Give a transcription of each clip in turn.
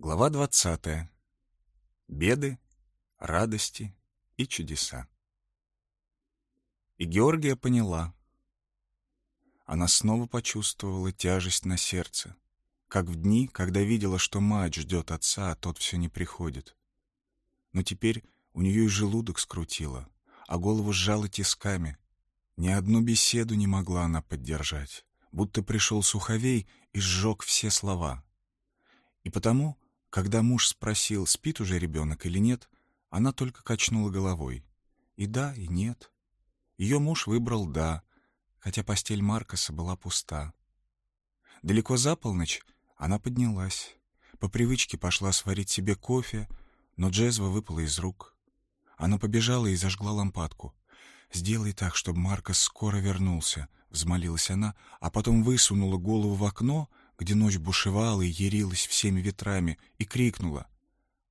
Глава 20. Беды, радости и чудеса. И Георгия поняла. Она снова почувствовала тяжесть на сердце, как в дни, когда видела, что мать ждет отца, а тот все не приходит. Но теперь у нее и желудок скрутило, а голову сжало тисками. Ни одну беседу не могла она поддержать, будто пришел суховей и сжег все слова. И потому когда муж спросил, спит уже ребенок или нет, она только качнула головой. И да, и нет. Ее муж выбрал «да», хотя постель Маркоса была пуста. Далеко за полночь она поднялась. По привычке пошла сварить себе кофе, но джезва выпала из рук. Она побежала и зажгла лампадку. «Сделай так, чтобы Маркос скоро вернулся», — взмолилась она, а потом высунула голову в окно — где ночь бушевала и ярилась всеми ветрами, и крикнула.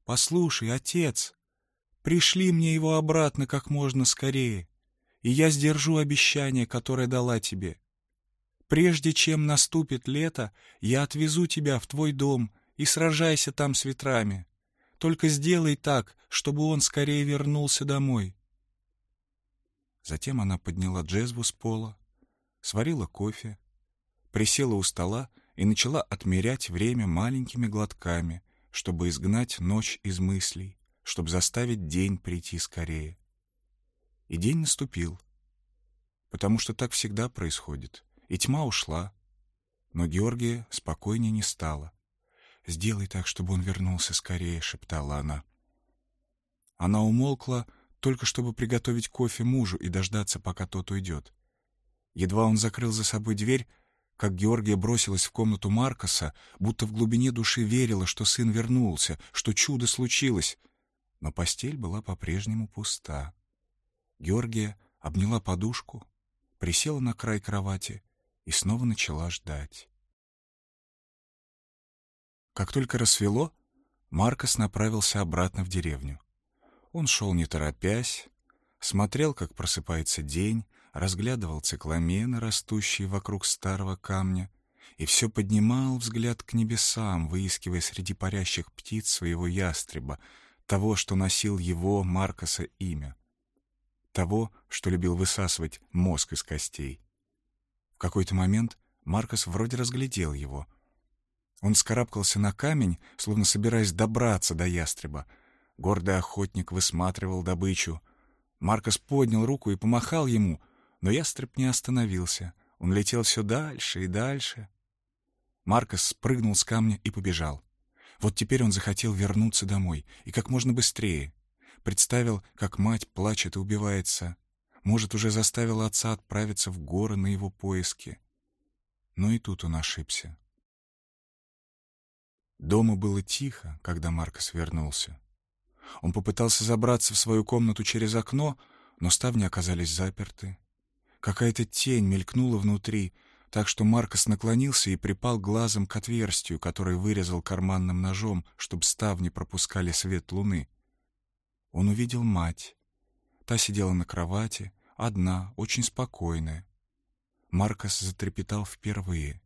«Послушай, отец, пришли мне его обратно как можно скорее, и я сдержу обещание, которое дала тебе. Прежде чем наступит лето, я отвезу тебя в твой дом и сражайся там с ветрами. Только сделай так, чтобы он скорее вернулся домой». Затем она подняла джезву с пола, сварила кофе, присела у стола и начала отмерять время маленькими глотками, чтобы изгнать ночь из мыслей, чтобы заставить день прийти скорее. И день наступил, потому что так всегда происходит, и тьма ушла, но Георгия спокойнее не стала. «Сделай так, чтобы он вернулся скорее», — шептала она. Она умолкла, только чтобы приготовить кофе мужу и дождаться, пока тот уйдет. Едва он закрыл за собой дверь, как Георгия бросилась в комнату Маркоса, будто в глубине души верила, что сын вернулся, что чудо случилось. Но постель была по-прежнему пуста. Георгия обняла подушку, присела на край кровати и снова начала ждать. Как только рассвело, Маркос направился обратно в деревню. Он шел не торопясь, смотрел, как просыпается день, разглядывал цикламены, растущие вокруг старого камня, и все поднимал взгляд к небесам, выискивая среди парящих птиц своего ястреба, того, что носил его, Маркоса, имя, того, что любил высасывать мозг из костей. В какой-то момент Маркос вроде разглядел его. Он скарабкался на камень, словно собираясь добраться до ястреба. Гордый охотник высматривал добычу. Маркос поднял руку и помахал ему — но ястреб не остановился. Он летел все дальше и дальше. Маркос спрыгнул с камня и побежал. Вот теперь он захотел вернуться домой, и как можно быстрее. Представил, как мать плачет и убивается. Может, уже заставила отца отправиться в горы на его поиски. Но и тут он ошибся. Дома было тихо, когда Маркос вернулся. Он попытался забраться в свою комнату через окно, но ставни оказались заперты. Какая-то тень мелькнула внутри, так что Маркос наклонился и припал глазом к отверстию, которое вырезал карманным ножом, чтобы ставни пропускали свет луны. Он увидел мать. Та сидела на кровати, одна, очень спокойная. Маркос затрепетал впервые.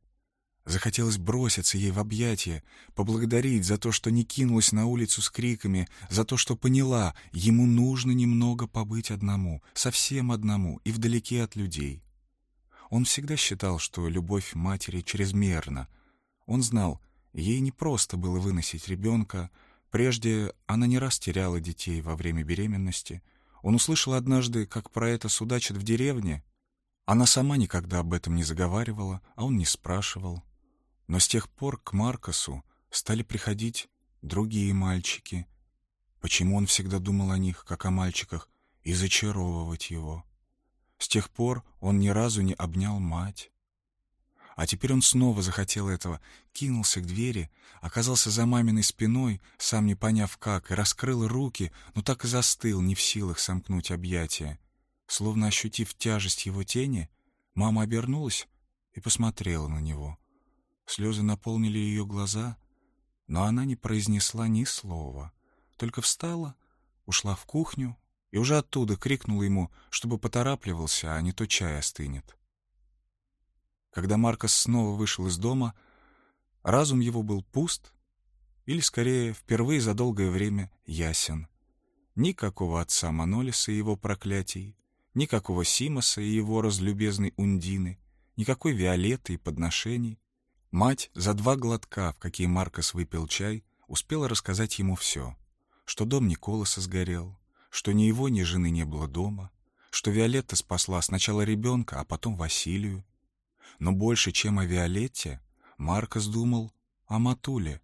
Захотелось броситься ей в объятия, поблагодарить за то, что не кинулась на улицу с криками, за то, что поняла, ему нужно немного побыть одному, совсем одному и вдалеке от людей. Он всегда считал, что любовь матери чрезмерна. Он знал, ей не просто было выносить ребенка. Прежде она не раз теряла детей во время беременности. Он услышал однажды, как про это судачат в деревне. Она сама никогда об этом не заговаривала, а он не спрашивал. Но с тех пор к Маркосу стали приходить другие мальчики. Почему он всегда думал о них, как о мальчиках, и зачаровывать его? С тех пор он ни разу не обнял мать. А теперь он снова захотел этого, кинулся к двери, оказался за маминой спиной, сам не поняв как, и раскрыл руки, но так и застыл, не в силах сомкнуть объятия. Словно ощутив тяжесть его тени, мама обернулась и посмотрела на него — Слезы наполнили ее глаза, но она не произнесла ни слова, только встала, ушла в кухню и уже оттуда крикнула ему, чтобы поторапливался, а не то чай остынет. Когда Маркос снова вышел из дома, разум его был пуст или, скорее, впервые за долгое время ясен. Никакого отца Манолиса и его проклятий, никакого Симоса и его разлюбезной Ундины, никакой Виолетты и подношений. Мать за два глотка, в какие Маркос выпил чай, успела рассказать ему все, что дом Николаса сгорел, что ни его, ни жены не было дома, что Виолетта спасла сначала ребенка, а потом Василию. Но больше, чем о Виолетте, Маркос думал о Матуле,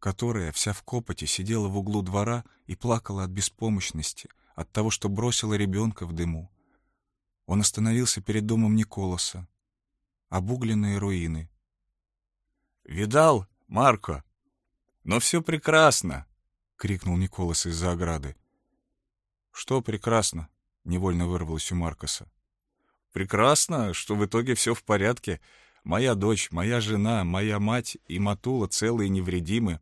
которая вся в копоте сидела в углу двора и плакала от беспомощности, от того, что бросила ребенка в дыму. Он остановился перед домом Николаса. Обугленные руины. «Видал, Марко? Но все прекрасно!» — крикнул Николас из-за ограды. «Что прекрасно?» — невольно вырвалось у Маркоса. «Прекрасно, что в итоге все в порядке. Моя дочь, моя жена, моя мать и Матула целы и невредимы.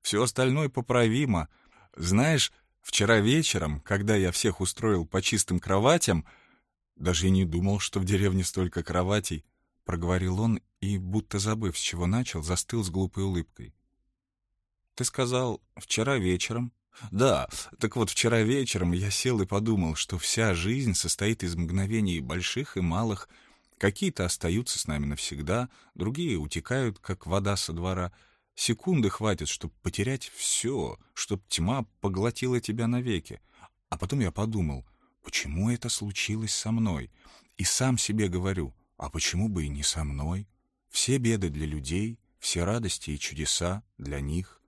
Все остальное поправимо. Знаешь, вчера вечером, когда я всех устроил по чистым кроватям, даже и не думал, что в деревне столько кроватей, проговорил он и, будто забыв, с чего начал, застыл с глупой улыбкой. Ты сказал «вчера вечером». Да, так вот вчера вечером я сел и подумал, что вся жизнь состоит из мгновений больших и малых. Какие-то остаются с нами навсегда, другие утекают, как вода со двора — Секунды хватит, чтобы потерять все, чтобы тьма поглотила тебя навеки. А потом я подумал, почему это случилось со мной? И сам себе говорю, а почему бы и не со мной? Все беды для людей, все радости и чудеса для них.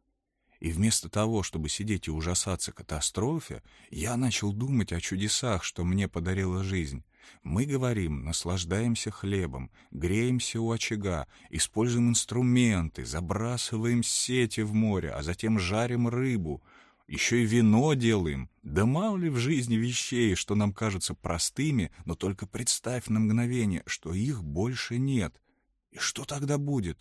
И вместо того, чтобы сидеть и ужасаться катастрофе, я начал думать о чудесах, что мне подарила жизнь. Мы говорим, наслаждаемся хлебом, греемся у очага, используем инструменты, забрасываем сети в море, а затем жарим рыбу, еще и вино делаем. Да мало ли в жизни вещей, что нам кажутся простыми, но только представь на мгновение, что их больше нет. И что тогда будет?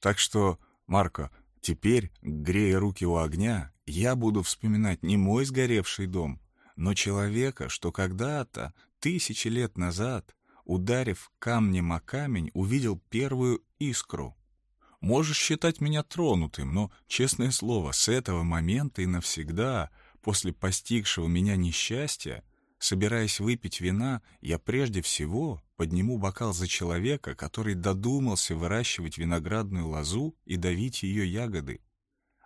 Так что, Марко, теперь, грея руки у огня, я буду вспоминать не мой сгоревший дом, но человека, что когда-то тысячи лет назад, ударив камнем о камень, увидел первую искру. Можешь считать меня тронутым, но, честное слово, с этого момента и навсегда, после постигшего меня несчастья, собираясь выпить вина, я прежде всего подниму бокал за человека, который додумался выращивать виноградную лозу и давить ее ягоды.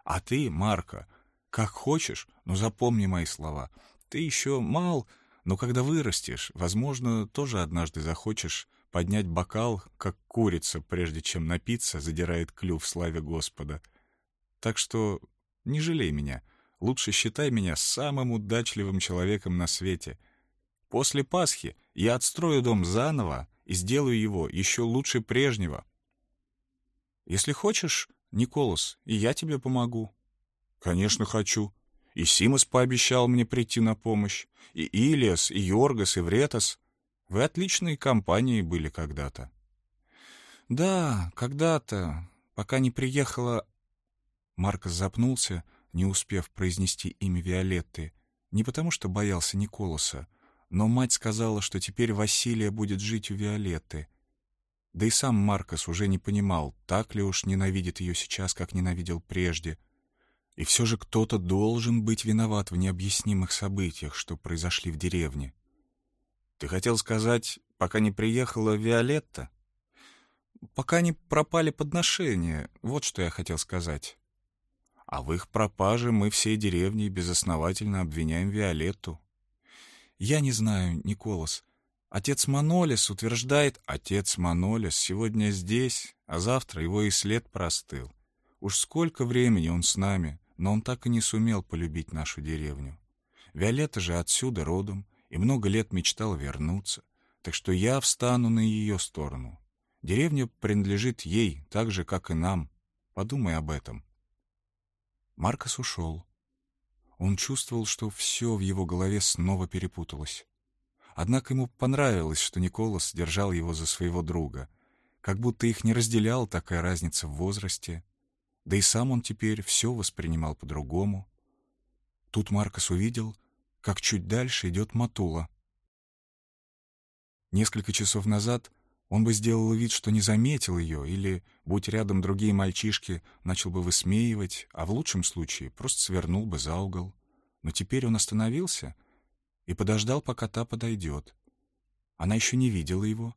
А ты, Марко, как хочешь, но запомни мои слова. Ты еще мал, но когда вырастешь, возможно, тоже однажды захочешь поднять бокал, как курица, прежде чем напиться, задирает клюв славе Господа. Так что не жалей меня. Лучше считай меня самым удачливым человеком на свете. После Пасхи я отстрою дом заново и сделаю его еще лучше прежнего. Если хочешь, Николас, и я тебе помогу. Конечно, хочу. И Симос пообещал мне прийти на помощь, и Илиас, и Йоргас, и Вретас. Вы отличные компании были когда-то. Да, когда-то, пока не приехала... Маркос запнулся, не успев произнести имя Виолетты, не потому что боялся Николаса, но мать сказала, что теперь Василия будет жить у Виолетты. Да и сам Маркос уже не понимал, так ли уж ненавидит ее сейчас, как ненавидел прежде — и все же кто-то должен быть виноват в необъяснимых событиях, что произошли в деревне. Ты хотел сказать, пока не приехала Виолетта? Пока не пропали подношения, вот что я хотел сказать. А в их пропаже мы всей деревней безосновательно обвиняем Виолетту. Я не знаю, Николас. Отец Манолис утверждает, отец Манолис сегодня здесь, а завтра его и след простыл. Уж сколько времени он с нами, но он так и не сумел полюбить нашу деревню. Виолетта же отсюда родом и много лет мечтала вернуться, так что я встану на ее сторону. Деревня принадлежит ей, так же, как и нам. Подумай об этом. Маркос ушел. Он чувствовал, что все в его голове снова перепуталось. Однако ему понравилось, что Николас держал его за своего друга, как будто их не разделяла такая разница в возрасте, да и сам он теперь все воспринимал по-другому. Тут Маркос увидел, как чуть дальше идет Матула. Несколько часов назад Он бы сделал вид, что не заметил ее, или, будь рядом другие мальчишки, начал бы высмеивать, а в лучшем случае просто свернул бы за угол. Но теперь он остановился и подождал, пока та подойдет. Она еще не видела его.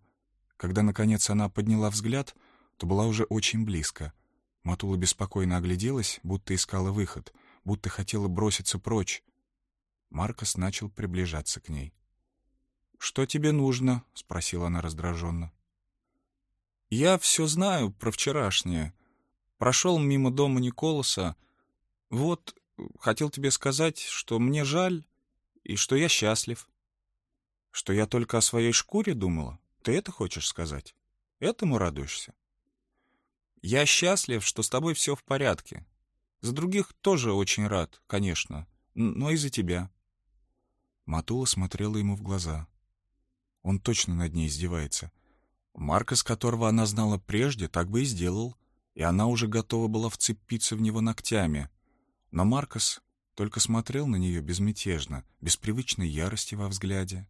Когда, наконец, она подняла взгляд, то была уже очень близко. Матула беспокойно огляделась, будто искала выход, будто хотела броситься прочь. Маркос начал приближаться к ней. «Что тебе нужно?» — спросила она раздраженно. «Я все знаю про вчерашнее. Прошел мимо дома Николаса. Вот, хотел тебе сказать, что мне жаль и что я счастлив. Что я только о своей шкуре думала? Ты это хочешь сказать? Этому радуешься?» «Я счастлив, что с тобой все в порядке. За других тоже очень рад, конечно, но и за тебя». Матула смотрела ему в глаза. Он точно над ней издевается. Маркос, которого она знала прежде, так бы и сделал, и она уже готова была вцепиться в него ногтями. Но Маркос только смотрел на нее безмятежно, без привычной ярости во взгляде.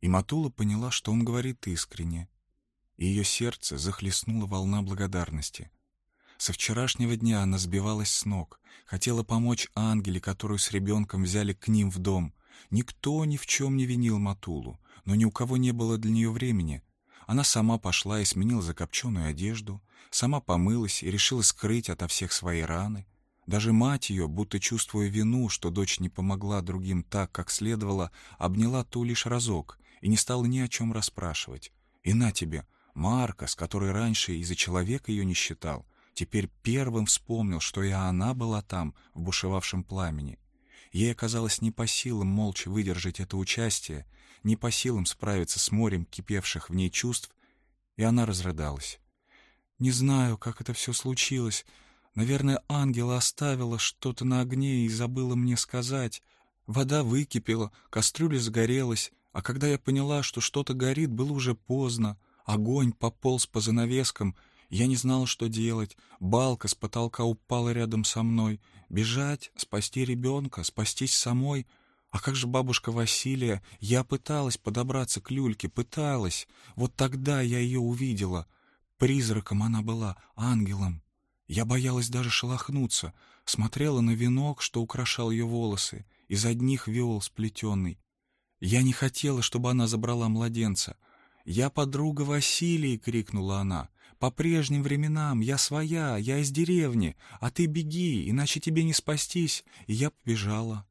И Матула поняла, что он говорит искренне, и ее сердце захлестнула волна благодарности. Со вчерашнего дня она сбивалась с ног, хотела помочь Ангеле, которую с ребенком взяли к ним в дом. Никто ни в чем не винил Матулу, но ни у кого не было для нее времени. Она сама пошла и сменила закопченную одежду, сама помылась и решила скрыть ото всех свои раны. Даже мать ее, будто чувствуя вину, что дочь не помогла другим так, как следовало, обняла ту лишь разок и не стала ни о чем расспрашивать. И на тебе, Марка, с которой раньше из-за человека ее не считал, теперь первым вспомнил, что и она была там, в бушевавшем пламени. Ей оказалось не по силам молча выдержать это участие, не по силам справиться с морем кипевших в ней чувств, и она разрыдалась. «Не знаю, как это все случилось. Наверное, ангела оставила что-то на огне и забыла мне сказать. Вода выкипела, кастрюля загорелась, а когда я поняла, что что-то горит, было уже поздно. Огонь пополз по занавескам, я не знала, что делать. Балка с потолка упала рядом со мной. Бежать, спасти ребенка, спастись самой. А как же бабушка Василия? Я пыталась подобраться к люльке, пыталась. Вот тогда я ее увидела. Призраком она была, ангелом. Я боялась даже шелохнуться. Смотрела на венок, что украшал ее волосы, из одних вел сплетенный. Я не хотела, чтобы она забрала младенца. «Я подруга Василии!» — крикнула она. «По прежним временам я своя, я из деревни, а ты беги, иначе тебе не спастись!» И я побежала.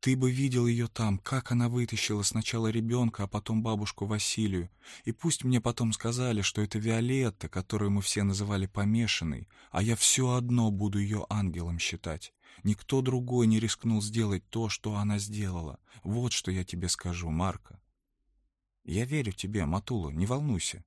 Ты бы видел ее там, как она вытащила сначала ребенка, а потом бабушку Василию. И пусть мне потом сказали, что это Виолетта, которую мы все называли помешанной, а я все одно буду ее ангелом считать. Никто другой не рискнул сделать то, что она сделала. Вот что я тебе скажу, Марка. Я верю тебе, Матула, не волнуйся.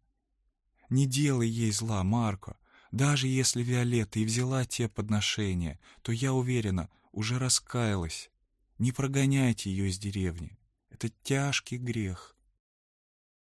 Не делай ей зла, Марко. Даже если Виолетта и взяла те подношения, то, я уверена, уже раскаялась. Не прогоняйте ее из деревни. Это тяжкий грех.